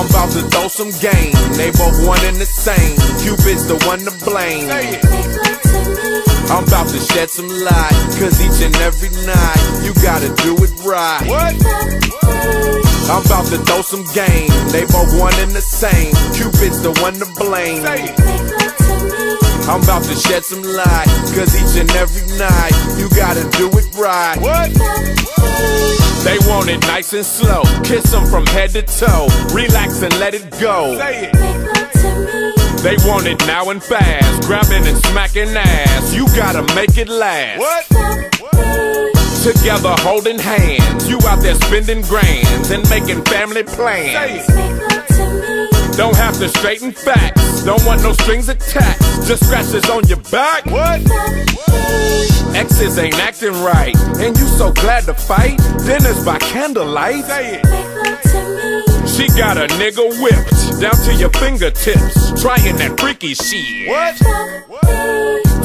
I'm about to throw some game. They both one and the same. Cupid's the one to blame. I'm about to shed some light. Cause each and every night, you gotta do it right. What? I'm about to throw some game. They both one and the same. Cupid's the one to blame. I'm about to shed some light. Cause each and every night, you gotta do it right. What? They want it nice and slow. Kiss them from head to toe. Relax and let it go. Say it. They want it now and fast. Grabbing and smacking ass. You gotta make it last. What? Together holding hands. You out there spending grands and making family Say plans. it. Don't have to straighten facts. Don't want no strings attached. Just scratches on your back. What? Exes ain't acting right. And you so glad to fight. Dinners by candlelight. Say it. She got a nigga whipped down to your fingertips, trying that freaky shit. What?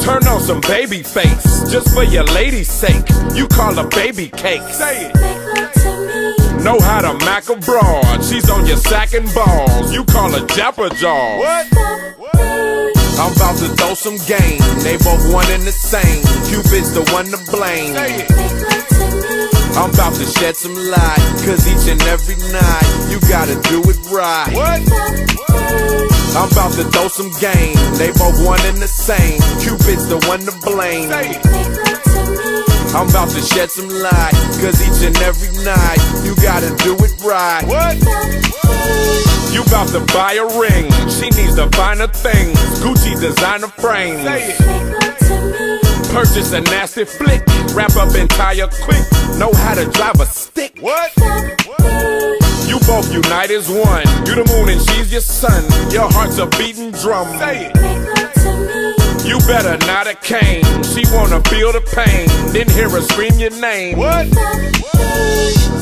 Turn on some Babyface, just for your lady's sake. You call her baby cake. Say it. Know how to mac a broad, she's on your sack and balls. You call her Japper Jaw. What? I'm about to throw some game, they both one and the same. Cupid's the one to blame. Say it. I'm about to shed some light, cause each and every night, you gotta do it right. What? I'm about to throw some game. They both one and the same. Cupid's the one to blame. Say it. I'm about to shed some light. Cause each and every night, you gotta do it right. What? You about to buy a ring. She needs to find a thing. Gucci designer frames. Say it. Purchase a nasty flick. Wrap up and tire quick. Know how to drive a stick. What? You both unite as one. You the moon and she's your sun. Your heart's a beating drum. Say it. You better not a cane. She wanna feel the pain, then hear her scream your name. What?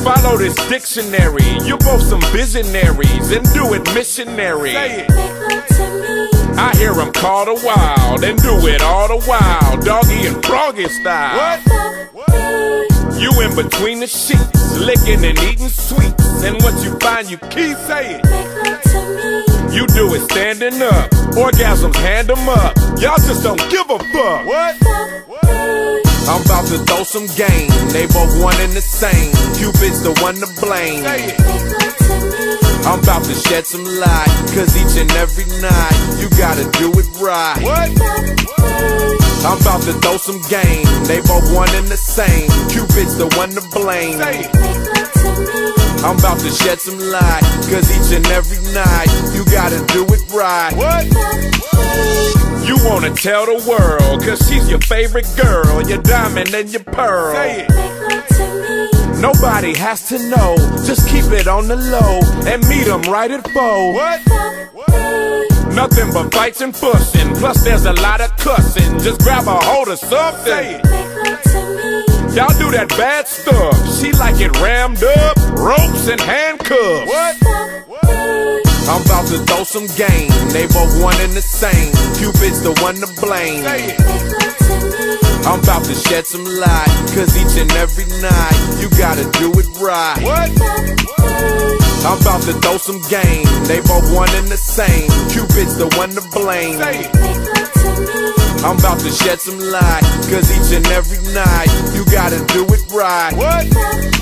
Follow this dictionary. You both some visionaries and do it missionary. Say it. I hear them call the wild and do it all the while, doggy and froggy style. What? You in between the sheets, licking and eating sweets, and what you find you keep. Say it. You do it standing up, orgasms hand 'em up. Y'all just don't give a fuck. What? I'm about to throw some game. They both one and the same. Cupid's the one to blame. I'm about to shed some light. Cause each and every night, you gotta do it right. What? I'm about to throw some game. They both one and the same. Cupid's the one to blame. I'm about to shed some light. Cause each and every night, you gotta do it right. What? You wanna tell the world, cause she's your favorite girl, your diamond and your pearl. Say it. Nobody has to know, just keep it on the low and meet 'em right at four. What? Nothing but fights and fussing, plus there's a lot of cussing. Just grab a hold of something. Say it. Y'all do that bad stuff, she like it rammed up, ropes and handcuffs. What? I'm about to throw some game, they both one and the same. Cupid's the one to blame. Say it. I'm about to shed some light, cause each and every night, you gotta do it right. What? I'm about to throw some game, they both one and the same. Cupid's the one to blame. Say it. I'm about to shed some light, cause each and every night, you gotta do it right. What?